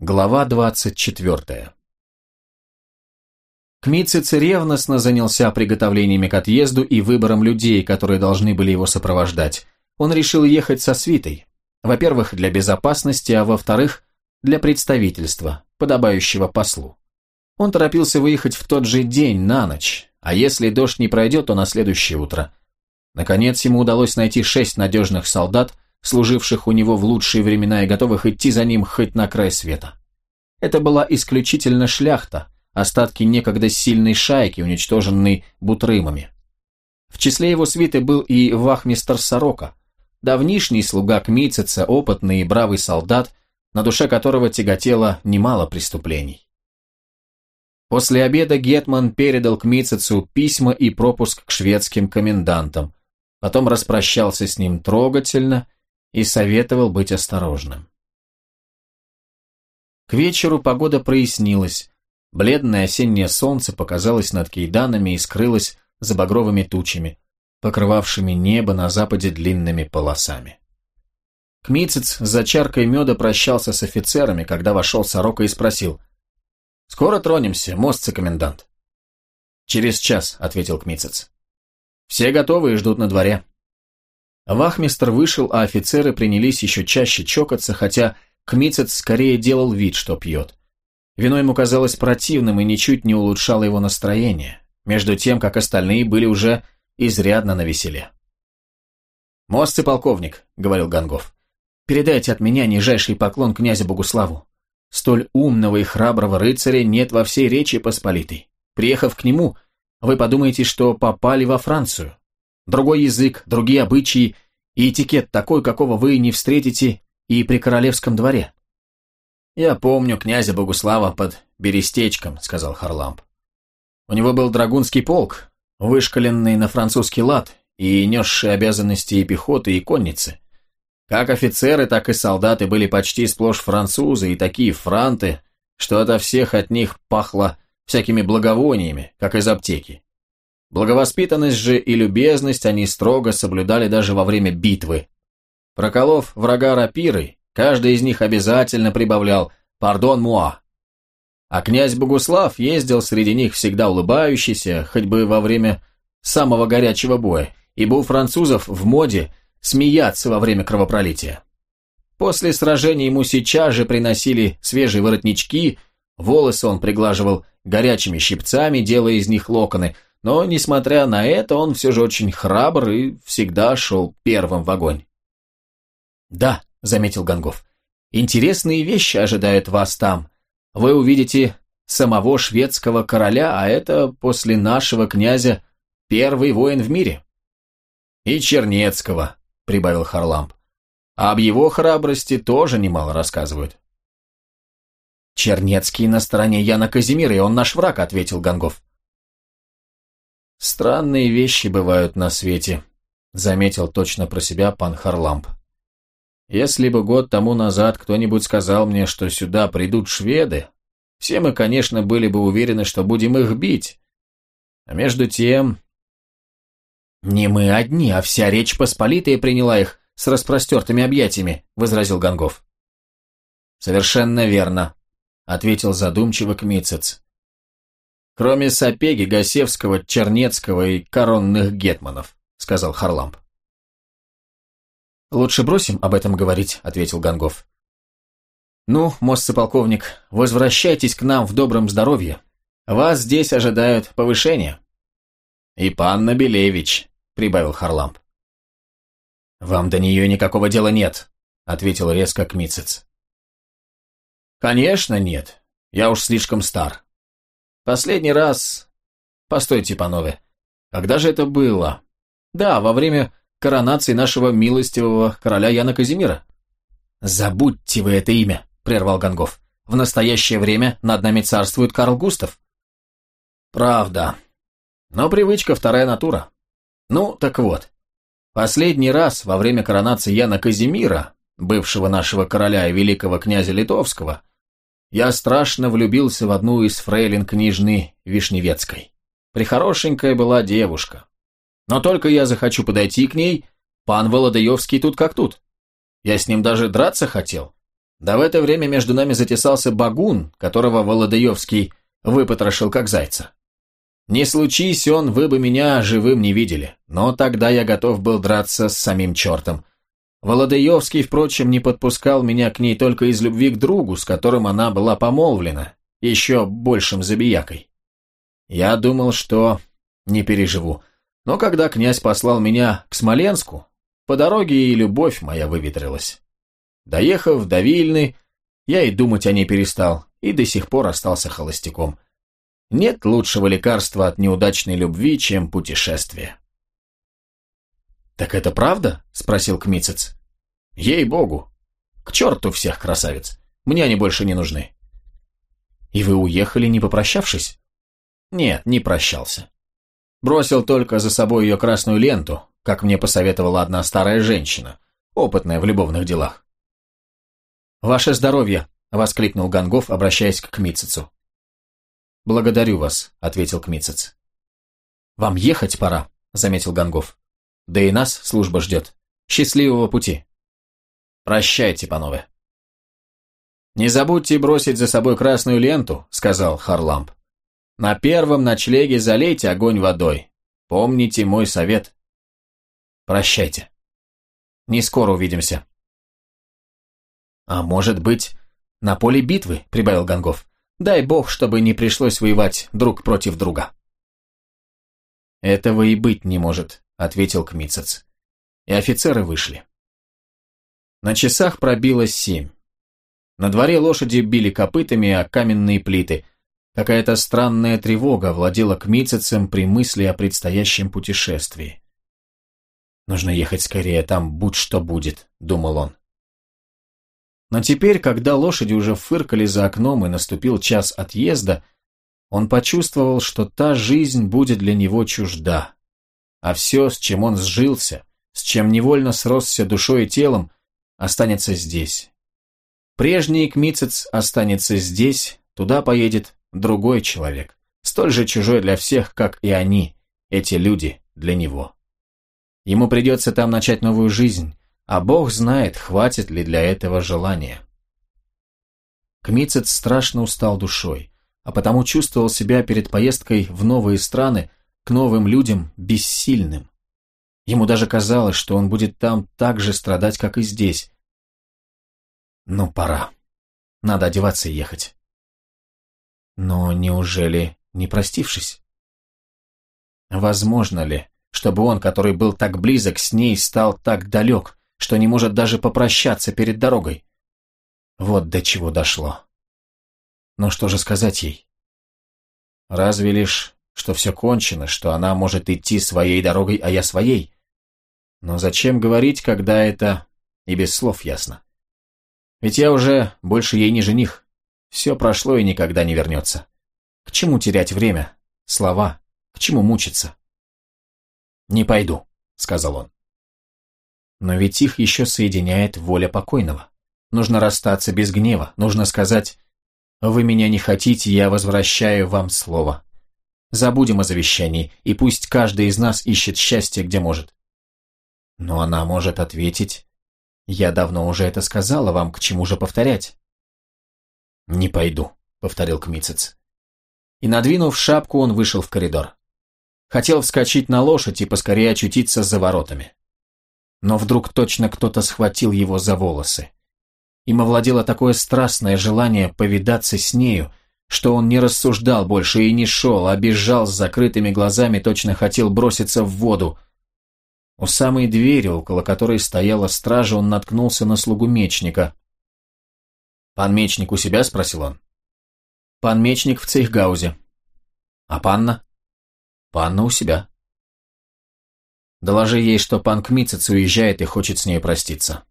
Глава 24 Кмитциц ревностно занялся приготовлениями к отъезду и выбором людей, которые должны были его сопровождать. Он решил ехать со свитой. Во-первых, для безопасности, а во-вторых, для представительства, подобающего послу. Он торопился выехать в тот же день, на ночь, а если дождь не пройдет, то на следующее утро. Наконец ему удалось найти шесть надежных солдат, служивших у него в лучшие времена и готовых идти за ним хоть на край света. Это была исключительно шляхта, остатки некогда сильной шайки, уничтоженной бутрымами. В числе его свиты был и вахмистер Сорока, давнишний слуга Кмитцица, опытный и бравый солдат, на душе которого тяготело немало преступлений. После обеда Гетман передал Кмитцицу письма и пропуск к шведским комендантам, потом распрощался с ним трогательно и советовал быть осторожным. К вечеру погода прояснилась, бледное осеннее солнце показалось над Кейданами и скрылось за багровыми тучами, покрывавшими небо на западе длинными полосами. Кмицец за чаркой меда прощался с офицерами, когда вошел Сорока и спросил, «Скоро тронемся, мостцы, комендант?» «Через час», — ответил Кмицец. «Все готовы и ждут на дворе». Вахмистр вышел, а офицеры принялись еще чаще чокаться, хотя Кмицец скорее делал вид, что пьет. Вино ему казалось противным и ничуть не улучшало его настроение, между тем, как остальные были уже изрядно навеселе. «Мостцы, полковник», — говорил Гангов, — «передайте от меня нижайший поклон князю Богуславу. Столь умного и храброго рыцаря нет во всей Речи Посполитой. Приехав к нему, вы подумаете, что попали во Францию. Другой язык, другие обычаи и этикет такой, какого вы не встретите и при королевском дворе. «Я помню князя Богуслава под Берестечком», — сказал Харламп. «У него был драгунский полк, вышкаленный на французский лад и несший обязанности и пехоты, и конницы. Как офицеры, так и солдаты были почти сплошь французы и такие франты, что ото всех от них пахло всякими благовониями, как из аптеки. Благовоспитанность же и любезность они строго соблюдали даже во время битвы. Проколов врага рапирой, каждый из них обязательно прибавлял «пардон муа». А князь Богуслав ездил среди них всегда улыбающийся, хоть бы во время самого горячего боя, ибо у французов в моде смеяться во время кровопролития. После сражения ему сейчас же приносили свежие воротнички, волосы он приглаживал горячими щипцами, делая из них локоны, но, несмотря на это, он все же очень храбр и всегда шел первым в огонь. «Да», — заметил Гонгов, — «интересные вещи ожидают вас там. Вы увидите самого шведского короля, а это после нашего князя первый воин в мире». «И Чернецкого», прибавил Харламп. А об его храбрости тоже немало рассказывают. «Чернецкий на стороне Яна Казимира, и он наш враг», — ответил Гонгов. «Странные вещи бывают на свете», — заметил точно про себя пан Харламп. «Если бы год тому назад кто-нибудь сказал мне, что сюда придут шведы, все мы, конечно, были бы уверены, что будем их бить. А между тем, «Не мы одни, а вся Речь Посполитая приняла их с распростертыми объятиями», — возразил Гонгов. «Совершенно верно», — ответил задумчиво Кмицец. «Кроме Сапеги, Гасевского, Чернецкого и коронных гетманов», — сказал Харламп. «Лучше бросим об этом говорить», — ответил Гонгов. «Ну, мостцы полковник, возвращайтесь к нам в добром здоровье. Вас здесь ожидают повышения». «И пан Набелевич», — прибавил Харламп. «Вам до нее никакого дела нет», — ответил резко Кмицец. «Конечно нет. Я уж слишком стар. Последний раз... Постойте, панове. Когда же это было? Да, во время коронации нашего милостивого короля Яна Казимира». «Забудьте вы это имя», — прервал Гонгов. «В настоящее время над нами царствует Карл Густав». «Правда», но привычка вторая натура. Ну, так вот. Последний раз во время коронации Яна Казимира, бывшего нашего короля и великого князя Литовского, я страшно влюбился в одну из фрейлин княжны Вишневецкой. Прихорошенькая была девушка. Но только я захочу подойти к ней, пан Володаевский тут как тут. Я с ним даже драться хотел. Да в это время между нами затесался багун, которого Володаевский выпотрошил как зайца. Не случись он, вы бы меня живым не видели, но тогда я готов был драться с самим чертом. Володаевский, впрочем, не подпускал меня к ней только из любви к другу, с которым она была помолвлена, еще большим забиякой. Я думал, что не переживу, но когда князь послал меня к Смоленску, по дороге и любовь моя выветрилась. Доехав до Вильны, я и думать о ней перестал, и до сих пор остался холостяком. Нет лучшего лекарства от неудачной любви, чем путешествие. «Так это правда?» – спросил Кмицец. «Ей-богу! К черту всех красавиц! Мне они больше не нужны!» «И вы уехали, не попрощавшись?» «Нет, не прощался. Бросил только за собой ее красную ленту, как мне посоветовала одна старая женщина, опытная в любовных делах. «Ваше здоровье!» — воскликнул Гангов, обращаясь к Кмицецу. «Благодарю вас», — ответил Кмицец. «Вам ехать пора», — заметил Гангов. «Да и нас служба ждет. Счастливого пути». «Прощайте, панове». «Не забудьте бросить за собой красную ленту», — сказал Харламп. «На первом ночлеге залейте огонь водой. Помните мой совет». «Прощайте. Не скоро увидимся». «А может быть, на поле битвы», — прибавил Гангов. «Дай бог, чтобы не пришлось воевать друг против друга». «Этого и быть не может», — ответил Кмицец. И офицеры вышли. На часах пробило семь. На дворе лошади били копытами о каменные плиты. Какая-то странная тревога владела Кмицецем при мысли о предстоящем путешествии. «Нужно ехать скорее, там будь что будет», — думал он. Но теперь, когда лошади уже фыркали за окном и наступил час отъезда, он почувствовал, что та жизнь будет для него чужда. А все, с чем он сжился, с чем невольно сросся душой и телом, останется здесь. Прежний Кмицец останется здесь, туда поедет другой человек, столь же чужой для всех, как и они, эти люди, для него. Ему придется там начать новую жизнь, а Бог знает, хватит ли для этого желания. Кмицец страшно устал душой, а потому чувствовал себя перед поездкой в новые страны к новым людям бессильным. Ему даже казалось, что он будет там так же страдать, как и здесь. Ну, пора. Надо одеваться и ехать. Но неужели не простившись? Возможно ли, чтобы он, который был так близок с ней, стал так далек? что не может даже попрощаться перед дорогой. Вот до чего дошло. Но что же сказать ей? Разве лишь, что все кончено, что она может идти своей дорогой, а я своей? Но зачем говорить, когда это и без слов ясно? Ведь я уже больше ей не жених. Все прошло и никогда не вернется. К чему терять время, слова, к чему мучиться? «Не пойду», — сказал он. Но ведь их еще соединяет воля покойного. Нужно расстаться без гнева, нужно сказать «Вы меня не хотите, я возвращаю вам слово». Забудем о завещании, и пусть каждый из нас ищет счастье, где может. Но она может ответить «Я давно уже это сказала вам, к чему же повторять?» «Не пойду», — повторил Кмицец. И, надвинув шапку, он вышел в коридор. Хотел вскочить на лошадь и поскорее очутиться за воротами но вдруг точно кто-то схватил его за волосы. Им овладело такое страстное желание повидаться с нею, что он не рассуждал больше и не шел, а бежал с закрытыми глазами, точно хотел броситься в воду. У самой двери, около которой стояла стража, он наткнулся на слугу мечника. «Пан мечник у себя?» – спросил он. «Пан мечник в Цейхгаузе». «А панна?» «Панна у себя». Доложи ей, что пан Кмицец уезжает и хочет с ней проститься.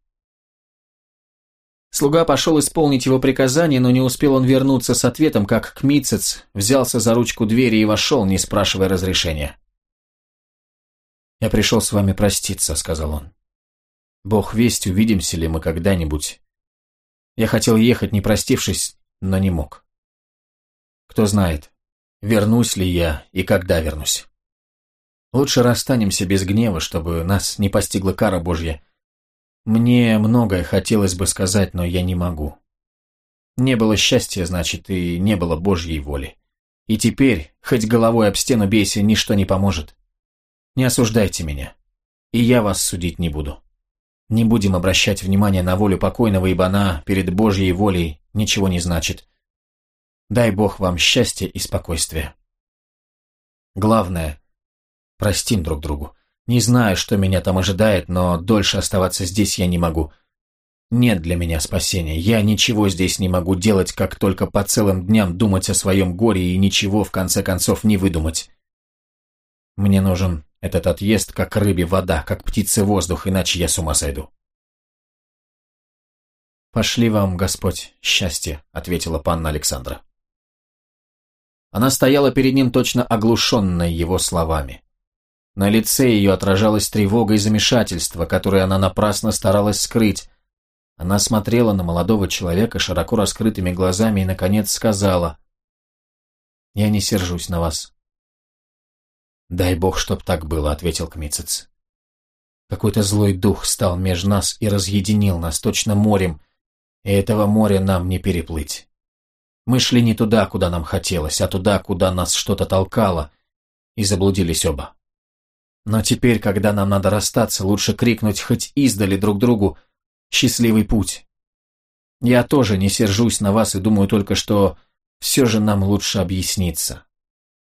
Слуга пошел исполнить его приказание, но не успел он вернуться с ответом, как Кмицец взялся за ручку двери и вошел, не спрашивая разрешения. «Я пришел с вами проститься», — сказал он. «Бог весть, увидимся ли мы когда-нибудь. Я хотел ехать, не простившись, но не мог. Кто знает, вернусь ли я и когда вернусь». Лучше расстанемся без гнева, чтобы нас не постигла кара Божья. Мне многое хотелось бы сказать, но я не могу. Не было счастья, значит, и не было Божьей воли. И теперь, хоть головой об стену бейся, ничто не поможет. Не осуждайте меня. И я вас судить не буду. Не будем обращать внимание на волю покойного, ибо она перед Божьей волей ничего не значит. Дай Бог вам счастья и спокойствия. Главное, простим друг другу. Не знаю, что меня там ожидает, но дольше оставаться здесь я не могу. Нет для меня спасения. Я ничего здесь не могу делать, как только по целым дням думать о своем горе и ничего, в конце концов, не выдумать. Мне нужен этот отъезд, как рыбе вода, как птице воздух, иначе я с ума сойду. «Пошли вам, Господь, счастье», — ответила панна Александра. Она стояла перед ним точно оглушенная его словами. На лице ее отражалась тревога и замешательство, которое она напрасно старалась скрыть. Она смотрела на молодого человека широко раскрытыми глазами и, наконец, сказала, «Я не сержусь на вас». «Дай бог, чтоб так было», — ответил Кмицец. «Какой-то злой дух стал между нас и разъединил нас точно морем, и этого моря нам не переплыть. Мы шли не туда, куда нам хотелось, а туда, куда нас что-то толкало, и заблудились оба. Но теперь, когда нам надо расстаться, лучше крикнуть хоть издали друг другу «Счастливый путь!». Я тоже не сержусь на вас и думаю только, что все же нам лучше объясниться.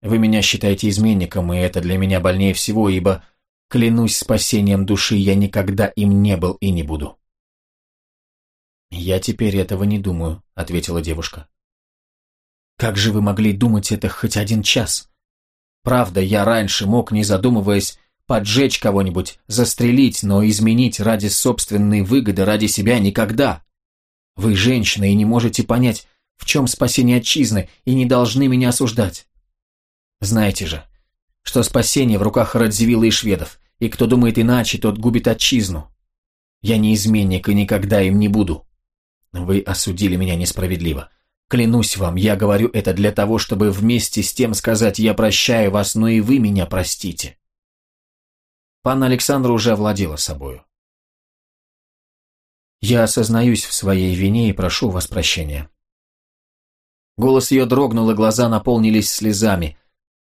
Вы меня считаете изменником, и это для меня больнее всего, ибо, клянусь спасением души, я никогда им не был и не буду. «Я теперь этого не думаю», — ответила девушка. «Как же вы могли думать это хоть один час? Правда, я раньше мог, не задумываясь, поджечь кого-нибудь, застрелить, но изменить ради собственной выгоды, ради себя никогда. Вы женщина и не можете понять, в чем спасение отчизны, и не должны меня осуждать. Знаете же, что спасение в руках Радзивилла и шведов, и кто думает иначе, тот губит отчизну. Я не изменник и никогда им не буду. Вы осудили меня несправедливо. Клянусь вам, я говорю это для того, чтобы вместе с тем сказать «я прощаю вас, но и вы меня простите». Панна Александра уже овладела собою. «Я осознаюсь в своей вине и прошу вас прощения». Голос ее дрогнул, и глаза наполнились слезами.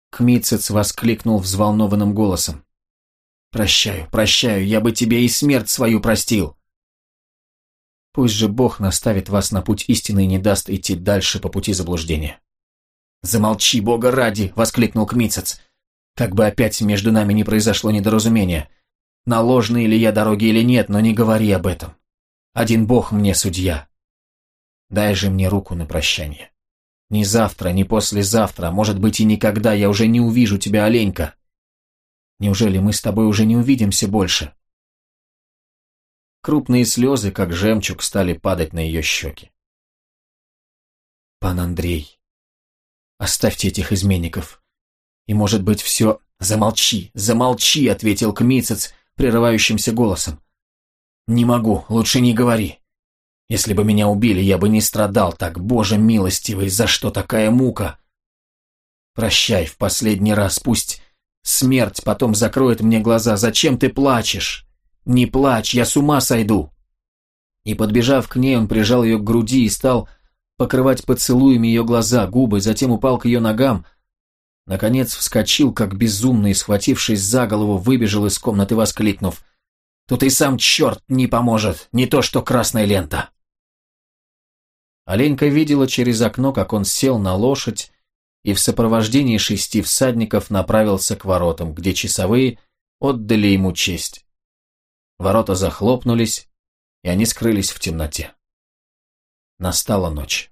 Кмицец воскликнул взволнованным голосом. «Прощаю, прощаю, я бы тебе и смерть свою простил!» Пусть же Бог наставит вас на путь истины и не даст идти дальше по пути заблуждения. «Замолчи, Бога ради!» — воскликнул Кмицец. «Как бы опять между нами не произошло недоразумение. На ложные ли я дороги или нет, но не говори об этом. Один Бог мне судья. Дай же мне руку на прощание. Ни завтра, ни послезавтра, может быть и никогда я уже не увижу тебя, Оленька. Неужели мы с тобой уже не увидимся больше?» Крупные слезы, как жемчуг, стали падать на ее щеки. «Пан Андрей, оставьте этих изменников. И, может быть, все...» «Замолчи, замолчи!» — ответил Кмицец прерывающимся голосом. «Не могу, лучше не говори. Если бы меня убили, я бы не страдал так, Боже милостивый, за что такая мука? Прощай в последний раз, пусть смерть потом закроет мне глаза. Зачем ты плачешь? «Не плачь, я с ума сойду!» И, подбежав к ней, он прижал ее к груди и стал покрывать поцелуями ее глаза, губы, затем упал к ее ногам. Наконец вскочил, как безумный, схватившись за голову, выбежал из комнаты, воскликнув. «Тут и сам черт не поможет, не то что красная лента!» Оленька видела через окно, как он сел на лошадь и в сопровождении шести всадников направился к воротам, где часовые отдали ему честь. Ворота захлопнулись, и они скрылись в темноте. Настала ночь.